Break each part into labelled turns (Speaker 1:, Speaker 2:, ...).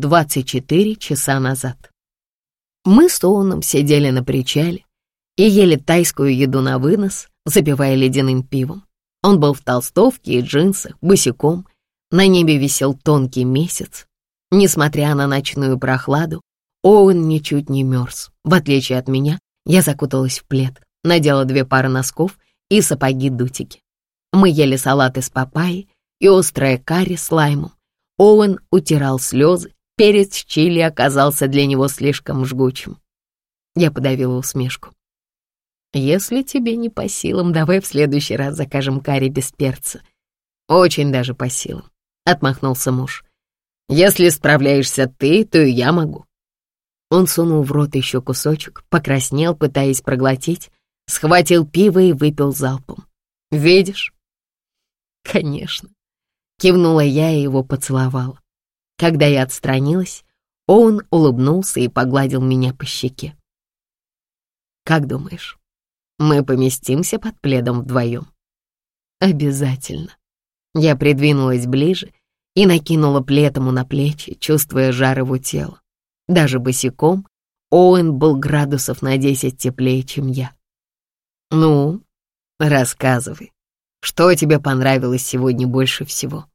Speaker 1: 24 часа назад. Мы с Оуном сидели на причале и ели тайскую еду на вынос, запивая ледяным пивом. Он был в толстовке и джинсах, босиком. На небе висел тонкий месяц. Несмотря на ночную прохладу, Оуэн ничуть не мерз. В отличие от меня, я закуталась в плед, надела две пары носков и сапоги-дутики. Мы ели салат из папайи и острое карри с лаймом. Оуэн утирал слезы, перец чили оказался для него слишком жгучим. Я подавила усмешку. «Если тебе не по силам, давай в следующий раз закажем карри без перца. Очень даже по силам», — отмахнулся муж. Если справляешься ты, то и я могу». Он сунул в рот еще кусочек, покраснел, пытаясь проглотить, схватил пиво и выпил залпом. «Видишь?» «Конечно». Кивнула я и его поцеловала. Когда я отстранилась, он улыбнулся и погладил меня по щеке. «Как думаешь, мы поместимся под пледом вдвоем?» «Обязательно». Я придвинулась ближе и накинула плед ему на плечи, чувствуя жар его тела. Даже босиком Оуэн был градусов на десять теплее, чем я. «Ну, рассказывай, что тебе понравилось сегодня больше всего?»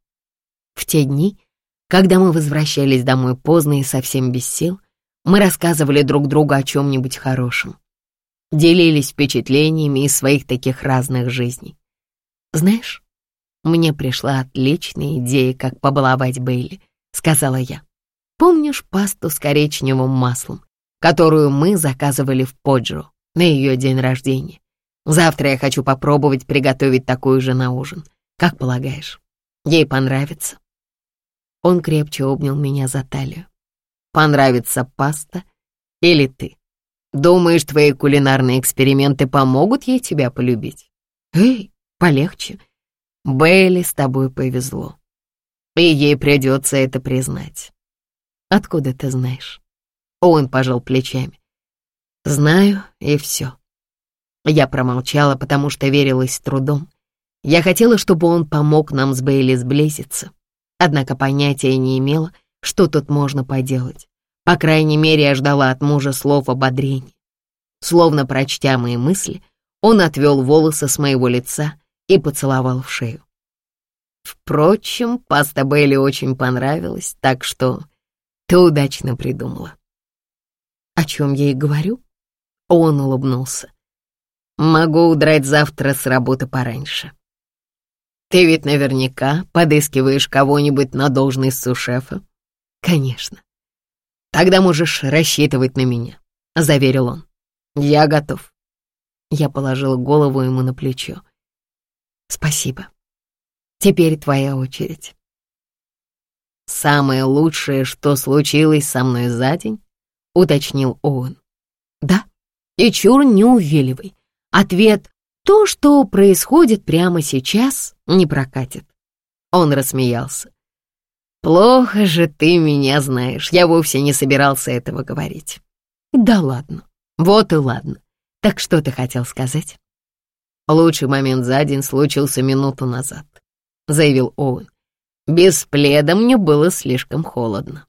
Speaker 1: В те дни, когда мы возвращались домой поздно и совсем без сил, мы рассказывали друг другу о чем-нибудь хорошем, делились впечатлениями из своих таких разных жизней. Знаешь, мне пришла отличная идея, как побаловать Бейли, сказала я. Помнишь пасту с коричневым маслом, которую мы заказывали в Поджо на ее день рождения? Завтра я хочу попробовать приготовить такую же на ужин. Как полагаешь, ей понравится?» Он крепче обнял меня за талию. «Понравится паста или ты? Думаешь, твои кулинарные эксперименты помогут ей тебя полюбить? Эй, полегче. Бейли, с тобой повезло. И ей придется это признать. Откуда ты знаешь? Он пожал плечами. Знаю, и все. Я промолчала, потому что верилась с трудом. Я хотела, чтобы он помог нам с Бейли сблизиться. Однако понятия не имела, что тут можно поделать. По крайней мере, я ждала от мужа слов ободрения. Словно прочтя мои мысли, он отвел волосы с моего лица и поцеловал в шею. Впрочем, паста Бейли очень понравилась, так что ты удачно придумала. О чем я и говорю? Он улыбнулся. Могу удрать завтра с работы пораньше. Ты ведь наверняка подыскиваешь кого-нибудь на должность сушефа. Конечно. Тогда можешь рассчитывать на меня, заверил он. Я готов. Я положила голову ему на плечо. Спасибо. Теперь твоя очередь. «Самое лучшее, что случилось со мной за день?» — уточнил Оуэн. «Да, и чур не увиливай. Ответ «то, что происходит прямо сейчас, не прокатит». Он рассмеялся. «Плохо же ты меня знаешь, я вовсе не собирался этого говорить». «Да ладно, вот и ладно. Так что ты хотел сказать?» Лучший момент за день случился минуту назад, заявил Оуэн. Без пледа мне было слишком холодно.